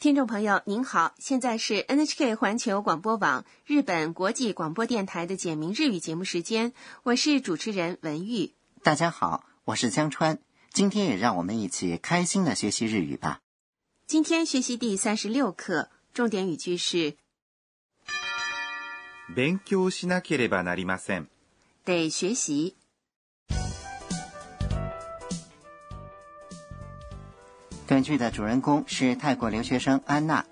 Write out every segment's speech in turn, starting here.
听众朋友您好，现在是 NHK 环球广播网日本国际广播电台的简明日语节目时间，我是主持人文玉。大家好，我是江川，今天也让我们一起开心的学习日语吧。今天学习第三十六课，重点语句是勉強しなければなりません。得学习。 短剧的主人公是泰国留学生安娜，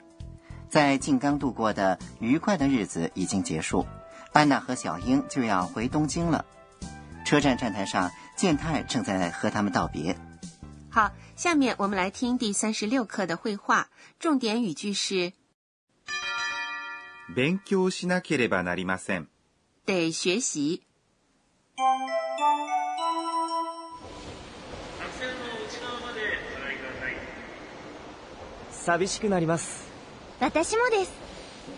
在静冈度过的愉快的日子已经结束，安娜和小英就要回东京了。车站站台上，健太正在和他们道别。好，下面我们来听第三十六课的绘画，重点语句是勉強しなければなりません。得学习。 寂しくなります私もです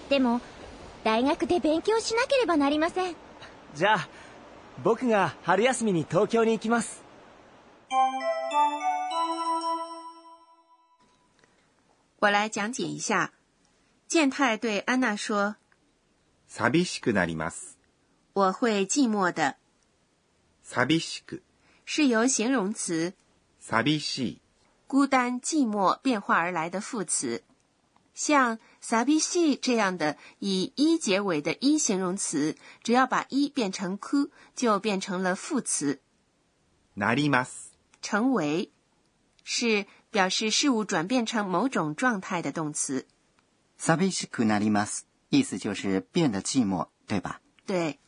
でも大学で勉強しなければなりませんじゃあ僕が春休みに東京に行きます我来讲解一下。健太对安娜说：“寂しくなります。”我会寂寞的。寂しく是由形容词寂しい孤单、寂寞变化而来的副词。像 “sabishi” 这样的以“一”结尾的“一”形容词，只要把“一”变成 “ku”，就变成了副词。なります。成为是表示事物转变成某种状态的动词。寂しくなります，意思就是变得寂寞，对吧？对，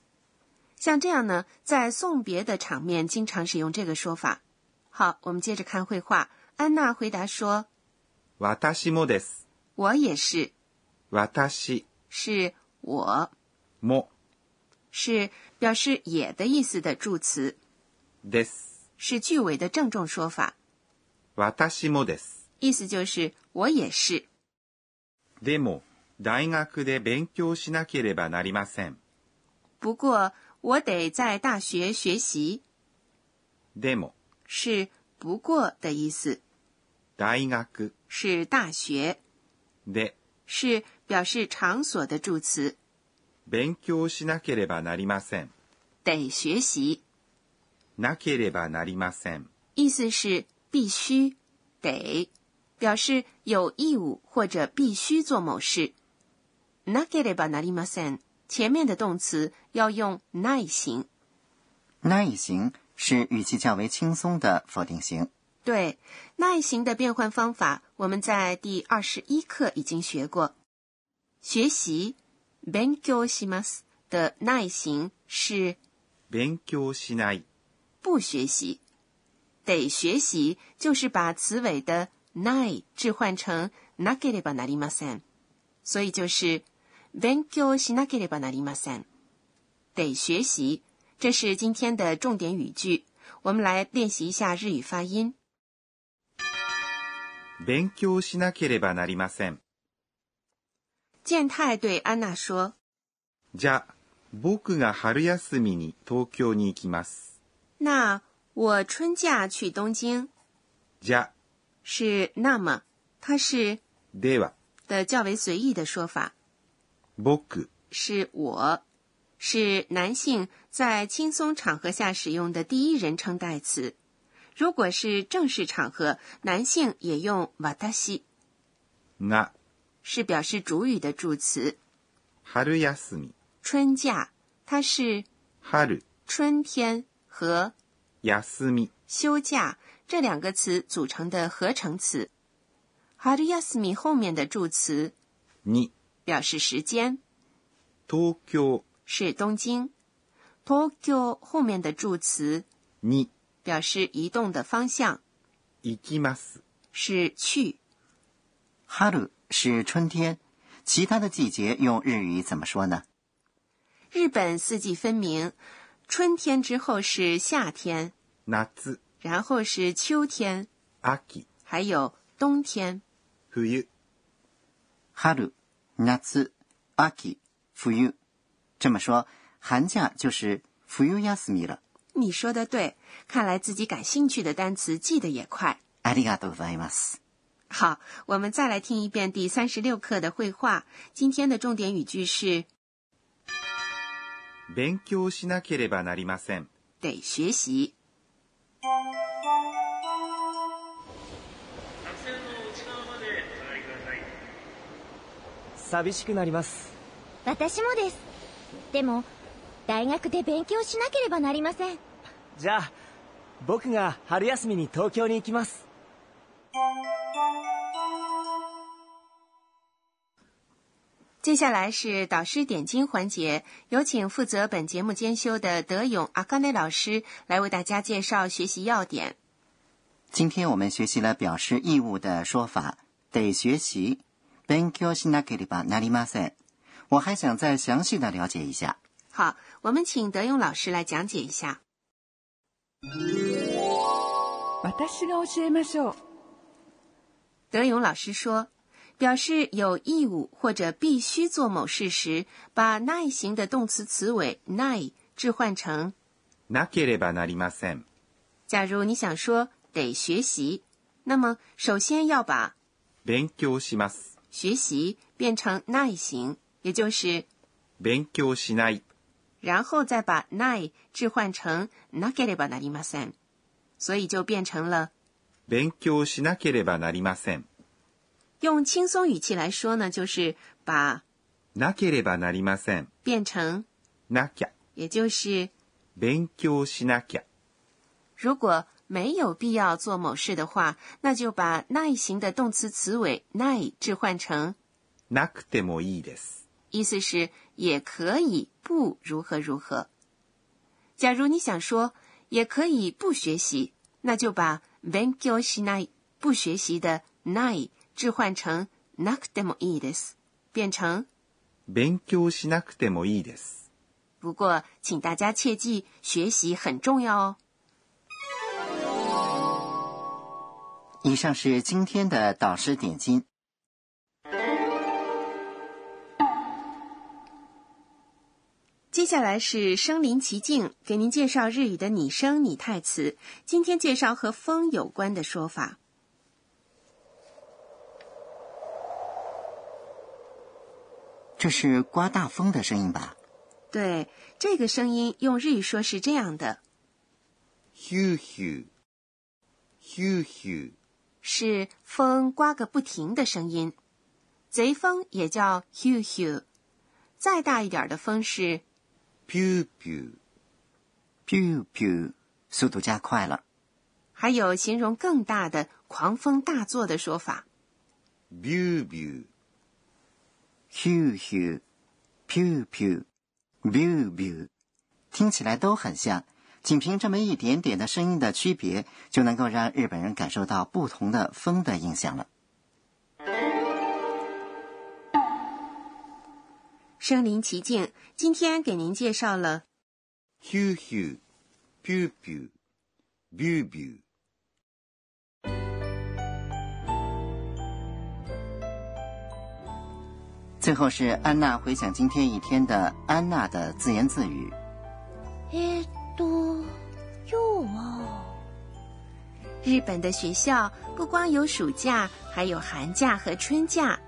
像这样呢，在送别的场面经常使用这个说法。好，我们接着看绘画。 安娜回答说私もです。：“我也是，私是我，も是表示也的意思的助词，です。是句尾的郑重说法，私もです。意思就是我也是。でも、大学で勉強しなければなりません。不过我得在大学学习，でも、是不过的意思， ”大学是大學，で是表示场所的助词，勉強しなければなりません。得学习。なければなりません。意思是必须、得，表示有义务或者必须做某事。なければなりません，前面的动词要用ない形。那形是语气较为轻松的否定型。 对，ない形的变换方法，我们在第二十一课已经学过。学习勉強します的ない形是勉強しない。不学习，得学习就是把词尾的ない置换成なければなりません，所以就是勉強しなければなりません。得学习，这是今天的重点语句。我们来练习一下日语发音。 勉強しなければなりません。健太对安娜说：“じゃあ、僕が春休みに東京に行きます。”那我春假去东京。じゃ是那么，他是では的较为随意的说法。僕是我，是男性在轻松场合下使用的第一人称代词。如果是正式场合，男性也用私，が是表示主语的助词。春休み、春假，它是春、春天和休み、休假这两个词组成的合成词。春休み后面的助词に、表示时间，東京是东京。Tokyo 后面的助词に 表示移动的方向，行きます。是去。春是春天，其他的季节用日语怎么说呢？日本四季分明，春天之后是夏天，夏、然后是秋天，秋、还有冬天。冬、春、夏、秋、冬。这么说，寒假就是冬休み了。 你说的对，看来自己感兴趣的单词记得也快。ありがとうございます。 好，我们再来听一遍第三十六课的绘画。今天的重点语句是勉強しなければなりません。得学习。寂しくなります私もですでも 大学で勉強しなければなりませんじゃあ僕が春休みに東京に行きます接下来是导师点睛环节，有请负责本节目监修的德勇阿卡内老师来为大家介绍学习要点。今天我们学习了表示义务的说法，得学习。勉強しなければなりません。我还想再详细的了解一下。 好，我们请德勇老师来讲解一下。私が教えましょう。德勇老师说，表示有义务或者必须做某事时，把那型的动词词尾那置换成。なければなりません。假如你想说得学习，那么首先要把勉強します。学习变成那型，也就是，勉強しない。 然后再把那置换成なければなりません，所以就变成了。勉強しなければなりません。用轻松语气来说呢，就是把なければなりません。变成，なきゃ。也就是勉強しなきゃ。如果没有必要做某事的话，那就把那型的动词词尾那置换成，なくてもいいです。 意思是也可以不如何如何。假如你想说也可以不学习，那就把勉強しない不学习的ない置换成なくてもいいです，变成。勉強しなくてもいいです。不过，请大家切记，学习很重要哦。以上是今天的导师点睛。 接下来是声临其境，给您介绍日语的拟声拟态词。今天介绍和风有关的说法。这是刮大风的声音吧？对，这个声音用日语说是这样的 h u h u h u h u 是风刮个不停的声音。贼风也叫 h u h u 再大一点的风是。pew pew pew pew，速度加快了。还有形容更大的狂风大作的说法。b i u b i u pew pew b i u biu，听起来都很像，仅凭这么一点点的声音的区别，就能够让日本人感受到不同的风的影响了。身临其境，今天给您介绍了。最后是安娜回想今天一天的安娜的自言自语。哎，多又啊！日本的学校不光有暑假，还有寒假和春假。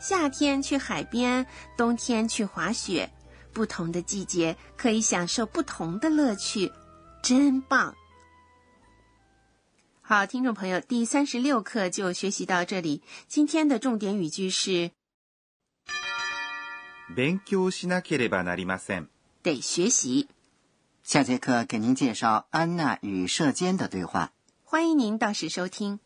夏天去海边，冬天去滑雪，不同的季节可以享受不同的乐趣，真棒！好，听众朋友，第三十六课就学习到这里。今天的重点语句是勉強しなければなりません。得学习。下节课给您介绍安娜与射监的对话。欢迎您到时收听。